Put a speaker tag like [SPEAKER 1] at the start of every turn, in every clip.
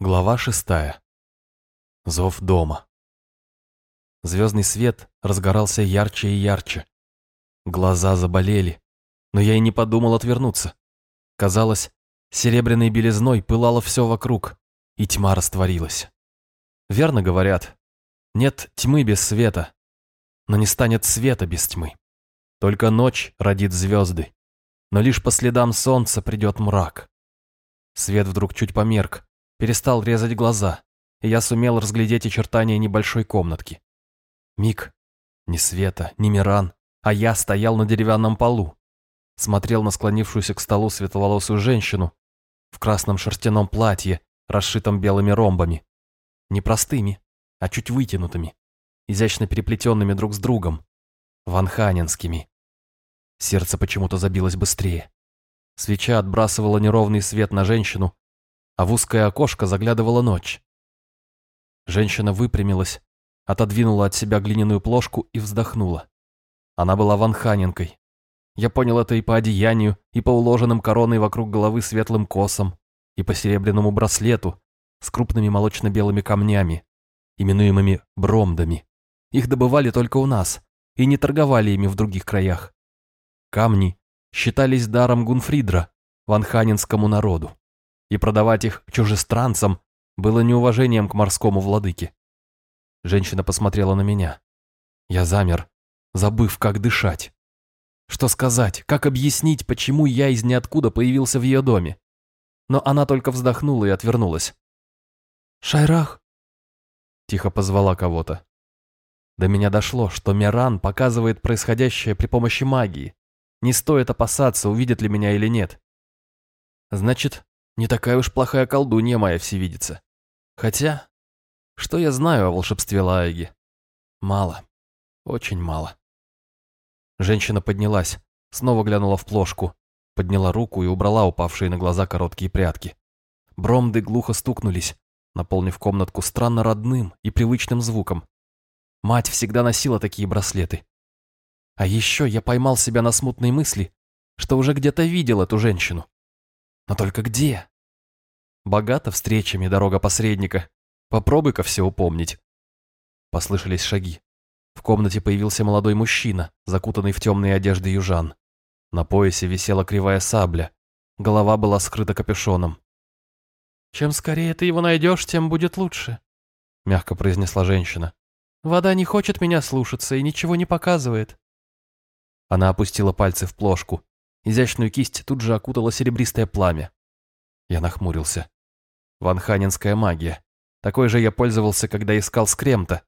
[SPEAKER 1] Глава шестая. Зов дома. Звездный свет разгорался ярче и ярче. Глаза заболели, но я и не подумал отвернуться. Казалось, серебряной белизной пылало все вокруг, и тьма растворилась. Верно говорят, нет тьмы без света, но не станет света без тьмы. Только ночь родит звезды, но лишь по следам солнца придет мрак. Свет вдруг чуть померк, перестал резать глаза, и я сумел разглядеть очертания небольшой комнатки. Миг. Ни Света, ни Миран, а я стоял на деревянном полу. Смотрел на склонившуюся к столу светловолосую женщину в красном шерстяном платье, расшитом белыми ромбами. Не простыми, а чуть вытянутыми, изящно переплетенными друг с другом, ванханинскими. Сердце почему-то забилось быстрее. Свеча отбрасывала неровный свет на женщину, а в узкое окошко заглядывала ночь. Женщина выпрямилась, отодвинула от себя глиняную плошку и вздохнула. Она была ванханенкой. Я понял это и по одеянию, и по уложенным короной вокруг головы светлым косам, и по серебряному браслету с крупными молочно-белыми камнями, именуемыми бромдами. Их добывали только у нас и не торговали ими в других краях. Камни считались даром Гунфридра, ванханинскому народу и продавать их чужестранцам было неуважением к морскому владыке. Женщина посмотрела на меня. Я замер, забыв, как дышать. Что сказать, как объяснить, почему я из ниоткуда появился в ее доме? Но она только вздохнула и отвернулась. «Шайрах!» Тихо позвала кого-то. До меня дошло, что Миран показывает происходящее при помощи магии. Не стоит опасаться, увидит ли меня или нет. Значит, не такая уж плохая колдунья моя всевидица. Хотя, что я знаю о волшебстве Лаэги? Мало. Очень мало. Женщина поднялась, снова глянула в плошку, подняла руку и убрала упавшие на глаза короткие прятки. Бромды глухо стукнулись, наполнив комнатку странно родным и привычным звуком. Мать всегда носила такие браслеты. А еще я поймал себя на смутной мысли, что уже где-то видел эту женщину. Но только где? Богата встречами дорога посредника. Попробуй-ка все упомнить. Послышались шаги. В комнате появился молодой мужчина, закутанный в темные одежды южан. На поясе висела кривая сабля. Голова была скрыта капюшоном. «Чем скорее ты его найдешь, тем будет лучше», — мягко произнесла женщина. «Вода не хочет меня слушаться и ничего не показывает». Она опустила пальцы в плошку, Изящную кисть тут же окутало серебристое пламя. Я нахмурился. Ванханинская магия. Такой же я пользовался, когда искал скремта.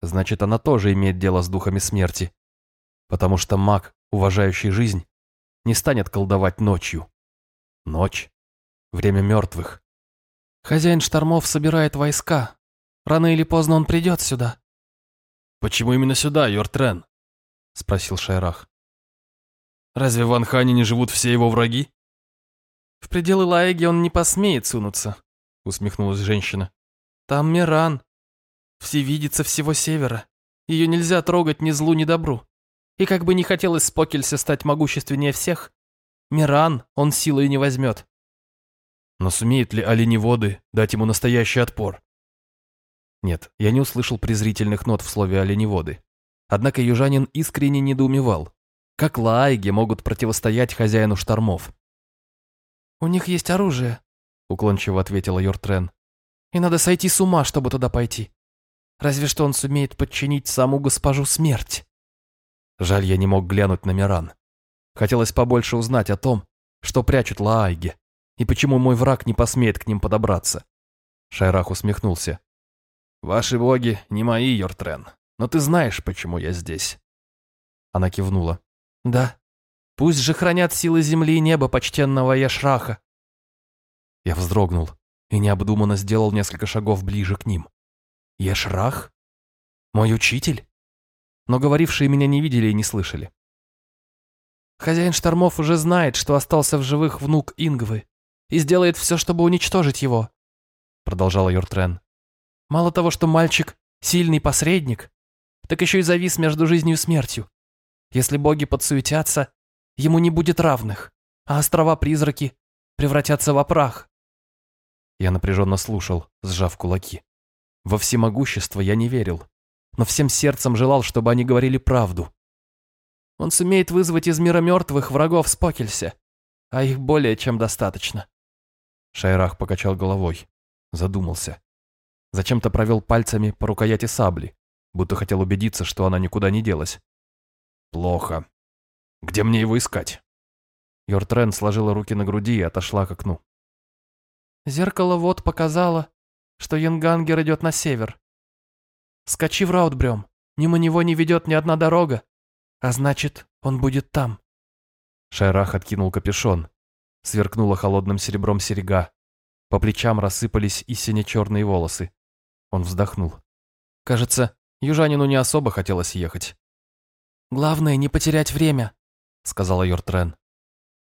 [SPEAKER 1] Значит, она тоже имеет дело с духами смерти. Потому что маг, уважающий жизнь, не станет колдовать ночью. Ночь. Время мертвых. Хозяин штормов собирает войска. Рано или поздно он придет сюда.
[SPEAKER 2] «Почему именно сюда, Йортрен?» — спросил Шайрах. Разве в Анхане не живут все его враги?
[SPEAKER 1] В пределы Лаэги он не посмеет сунуться, усмехнулась женщина. Там Миран. Всевидица всего севера. Ее нельзя трогать ни злу, ни добру. И как бы не хотелось Спокельсе стать могущественнее всех, Миран он силой не возьмет.
[SPEAKER 2] Но сумеют ли оленеводы дать ему настоящий отпор?
[SPEAKER 1] Нет, я не услышал презрительных нот в слове оленеводы. Однако южанин искренне недоумевал. Как лаиги могут противостоять хозяину штормов? «У них есть оружие», — уклончиво ответила Йортрен. «И надо сойти с ума, чтобы туда пойти. Разве что он сумеет подчинить саму госпожу смерть». Жаль, я не мог глянуть на Миран. Хотелось побольше узнать о том, что прячут лаиги, и почему мой враг не посмеет к ним подобраться. Шайрах усмехнулся. «Ваши боги не мои, Йортрен, но ты знаешь, почему я здесь». Она кивнула. Да. Пусть же хранят силы земли и неба почтенного Яшраха. Я вздрогнул и необдуманно сделал несколько шагов ближе к ним. Яшрах? Мой учитель? Но говорившие меня не видели и не слышали. Хозяин штормов уже знает, что остался в живых внук Ингвы и сделает все, чтобы уничтожить его, продолжала Юртрен. Мало того, что мальчик сильный посредник, так еще и завис между жизнью и смертью. Если боги подсуетятся, ему не будет равных, а острова-призраки превратятся в прах. Я напряженно слушал, сжав кулаки. Во всемогущество я не верил, но всем сердцем желал, чтобы они говорили правду. Он сумеет вызвать из мира мертвых врагов Спокельсе, а их более чем достаточно. Шайрах покачал головой, задумался. Зачем-то провел пальцами по рукояти сабли, будто хотел убедиться, что она никуда не делась. «Плохо. Где мне его искать?» Йортрен сложила руки на груди и отошла к окну.
[SPEAKER 3] «Зеркало вот показало, что Янгангер идет на север. Скачи в Раутбрем, мимо него не ведет ни одна дорога, а значит, он будет там».
[SPEAKER 1] Шайрах откинул капюшон. Сверкнула холодным серебром серега. По плечам рассыпались и сине-черные волосы. Он вздохнул. Кажется, южанину не особо хотелось ехать.
[SPEAKER 3] «Главное, не потерять время», — сказала Йортрен.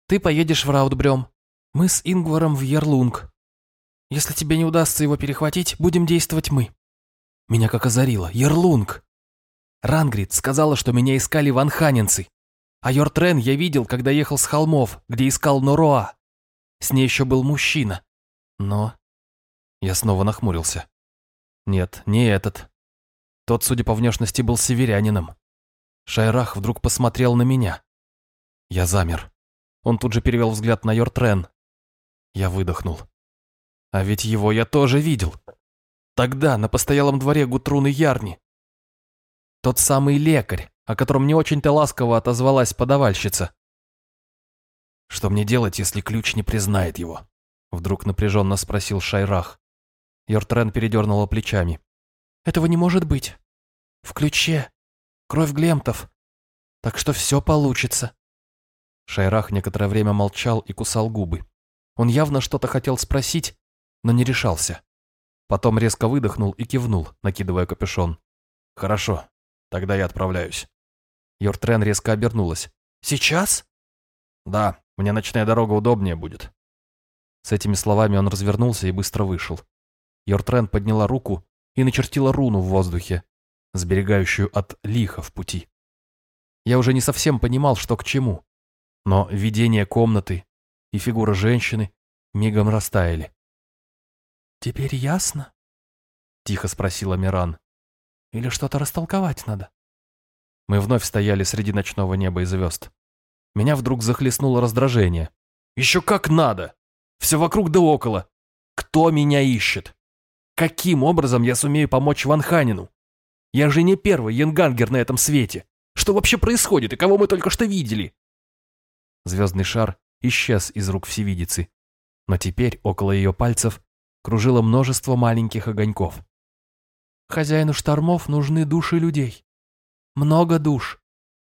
[SPEAKER 3] «Ты поедешь в Раутбрем. Мы с Ингваром в Ерлунг. Если тебе не удастся его перехватить, будем действовать мы». Меня как озарило. Ерлунг. Рангрид сказала, что меня искали ванханинцы. А Йортрен я видел, когда ехал с холмов, где искал Нороа. С ней еще был мужчина. Но... Я снова нахмурился. Нет, не этот. Тот, судя по внешности, был северянином. Шайрах вдруг посмотрел на меня. Я замер. Он тут же перевел взгляд на Йортрен. Я выдохнул. А ведь его я тоже видел. Тогда, на постоялом дворе Гутруны Ярни. Тот самый лекарь, о котором не очень-то ласково отозвалась подавальщица. «Что мне делать, если ключ не признает его?» Вдруг напряженно спросил Шайрах. Йортрен передернула плечами. «Этого не может быть. В ключе Кровь глемтов. Так что все получится. Шайрах некоторое время молчал и кусал губы. Он явно что-то хотел спросить, но не решался. Потом резко выдохнул и кивнул, накидывая капюшон. «Хорошо, тогда я отправляюсь». Йортрен резко обернулась. «Сейчас?» «Да, мне ночная дорога удобнее будет». С этими словами он развернулся и быстро вышел. Йортрен подняла руку и начертила руну в воздухе, сберегающую от лиха в пути. Я уже не совсем понимал, что к чему, но видение комнаты и фигура женщины мигом растаяли. «Теперь ясно?» — тихо спросила Миран. «Или что-то растолковать надо?»
[SPEAKER 1] Мы вновь стояли среди ночного неба и звезд. Меня вдруг захлестнуло раздражение. «Еще как надо! Все вокруг да около! Кто меня ищет? Каким образом я сумею помочь Ванханину? Я же не первый янгангер на этом свете. Что вообще происходит и кого мы только что видели?» Звездный шар исчез из рук всевидицы, но теперь около ее пальцев кружило множество маленьких огоньков.
[SPEAKER 3] «Хозяину штормов нужны души людей. Много душ,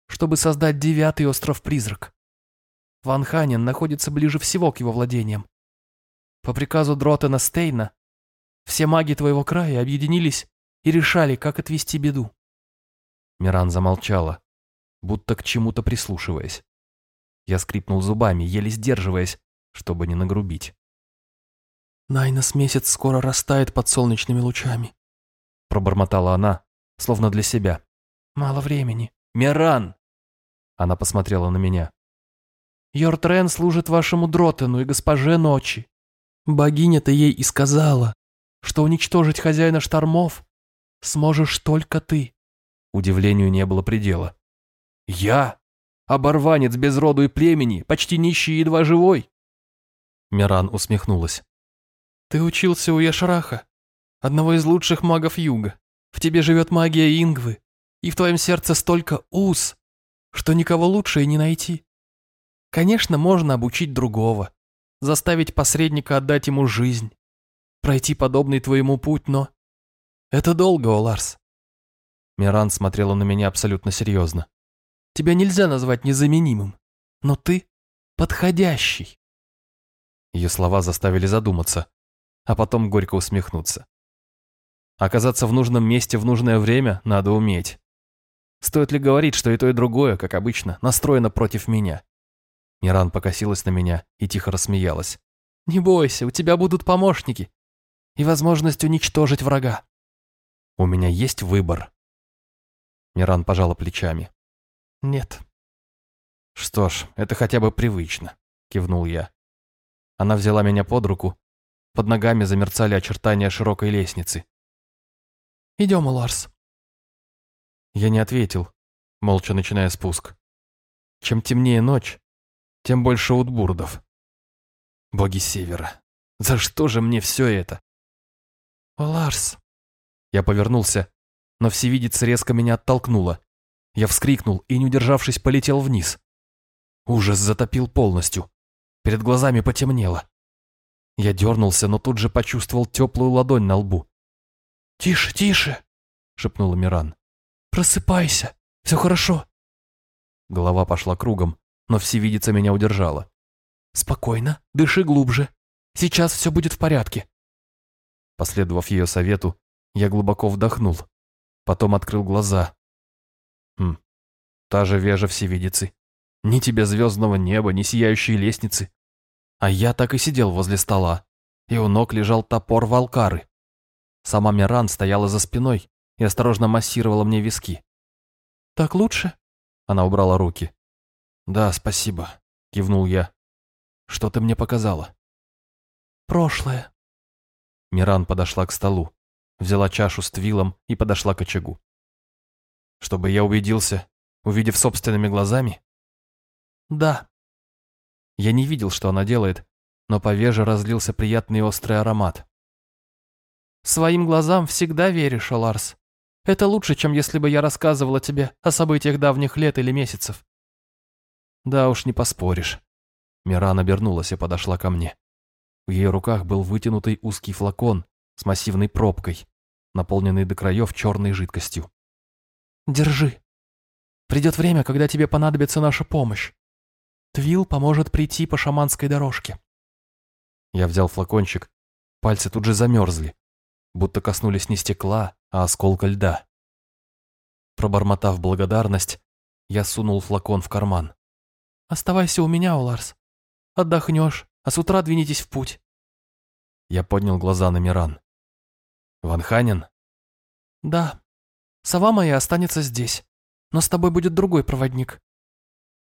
[SPEAKER 3] чтобы создать девятый остров-призрак. Ван Ханен находится ближе всего к его владениям. По приказу Дротена Стейна все маги твоего края объединились и решали, как отвести беду.
[SPEAKER 1] Миран замолчала, будто к чему-то прислушиваясь. Я скрипнул зубами, еле сдерживаясь, чтобы не нагрубить.
[SPEAKER 3] «Найнос месяц скоро растает под солнечными лучами»,
[SPEAKER 1] пробормотала она, словно для себя.
[SPEAKER 3] «Мало времени».
[SPEAKER 1] «Миран!» Она посмотрела на меня.
[SPEAKER 3] «Йортрен служит вашему Дротену и госпоже Ночи. Богиня-то ей и сказала, что уничтожить хозяина штормов сможешь только ты».
[SPEAKER 1] Удивлению не было предела. «Я? Оборванец без роду и племени, почти нищий и едва живой?» Миран усмехнулась.
[SPEAKER 3] «Ты учился у Яшраха, одного из лучших магов Юга. В тебе живет магия Ингвы, и в твоем сердце столько уз, что никого лучше и не найти. Конечно, можно обучить другого, заставить посредника отдать ему жизнь, пройти подобный твоему путь, но это долго, Оларс.
[SPEAKER 1] Миран смотрела на меня абсолютно серьезно.
[SPEAKER 3] Тебя нельзя назвать незаменимым, но ты подходящий.
[SPEAKER 1] Ее слова заставили задуматься, а потом горько усмехнуться. Оказаться в нужном месте в нужное время надо уметь. Стоит ли говорить, что и то, и другое, как обычно, настроено против меня? Миран покосилась на меня и тихо рассмеялась.
[SPEAKER 3] «Не бойся, у тебя будут помощники и возможность уничтожить врага.
[SPEAKER 1] У меня есть выбор. Миран пожала плечами.
[SPEAKER 3] Нет.
[SPEAKER 1] Что ж, это хотя бы привычно, кивнул я. Она взяла меня под руку Под ногами замерцали очертания широкой лестницы.
[SPEAKER 3] «Идем, Ларс».
[SPEAKER 1] Я не ответил, молча начиная спуск. Чем темнее ночь, тем больше утбурдов. Боги Севера, за что же мне все это?
[SPEAKER 3] «Ларс».
[SPEAKER 1] Я повернулся, но всевидица резко меня оттолкнула. Я вскрикнул и, не удержавшись, полетел вниз. Ужас затопил полностью. Перед глазами потемнело. Я дернулся, но тут же почувствовал теплую ладонь на лбу.
[SPEAKER 3] «Тише, тише!»
[SPEAKER 1] — шепнула Миран.
[SPEAKER 3] «Просыпайся, все хорошо».
[SPEAKER 1] Голова пошла кругом, но всевидица меня удержала.
[SPEAKER 3] «Спокойно, дыши глубже. Сейчас все будет в порядке».
[SPEAKER 1] Последовав ее совету, я глубоко вдохнул. Потом открыл глаза. Хм, та же вежа всевидицы. Ни тебе звездного неба, ни сияющей лестницы. А я так и сидел возле стола, и у ног лежал топор Валкары. Сама Миран стояла за спиной и осторожно массировала мне виски.
[SPEAKER 3] «Так лучше?»
[SPEAKER 1] Она убрала руки. «Да, спасибо», — кивнул я. «Что ты мне показала?»
[SPEAKER 3] «Прошлое».
[SPEAKER 1] Миран подошла к столу, взяла чашу с твилом и подошла к очагу. «Чтобы я убедился, увидев собственными глазами?»
[SPEAKER 3] «Да».
[SPEAKER 1] Я не видел, что она делает, но по веже разлился приятный острый аромат.
[SPEAKER 3] «Своим глазам всегда веришь, Ларс. Это лучше, чем если бы я рассказывала тебе о событиях давних лет или месяцев».
[SPEAKER 1] «Да уж, не поспоришь». Миран обернулась и подошла ко мне. В ее руках был вытянутый узкий флакон с массивной пробкой, наполненный до краев черной жидкостью.
[SPEAKER 3] «Держи. Придет время, когда тебе понадобится наша помощь. Твил поможет прийти по шаманской дорожке».
[SPEAKER 1] Я взял флакончик, пальцы тут же замерзли, будто коснулись не стекла, а осколка льда. Пробормотав благодарность, я сунул флакон в карман.
[SPEAKER 3] «Оставайся у меня, Уларс. Отдохнешь, а с утра двинитесь в путь».
[SPEAKER 1] Я поднял глаза на Миран. «Ван Ханен?»
[SPEAKER 3] «Да. Сова моя останется здесь, но с тобой будет другой проводник».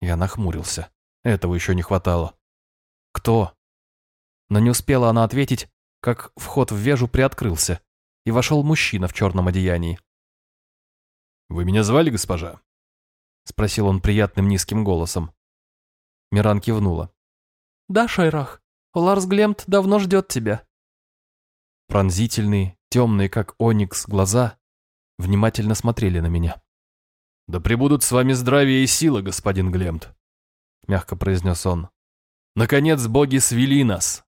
[SPEAKER 1] Я нахмурился. Этого еще не хватало. «Кто?» Но не успела она ответить, как вход в вежу приоткрылся, и вошел мужчина в черном одеянии.
[SPEAKER 2] «Вы меня звали, госпожа?»
[SPEAKER 1] — спросил он приятным низким голосом. Миран кивнула.
[SPEAKER 3] «Да, Шайрах, Ларс Глемт давно ждет тебя».
[SPEAKER 1] Пронзительные, темные, как оникс, глаза внимательно смотрели на меня.
[SPEAKER 2] «Да пребудут с вами здравие и сила, господин Глемт», — мягко произнес он. «Наконец боги свели нас,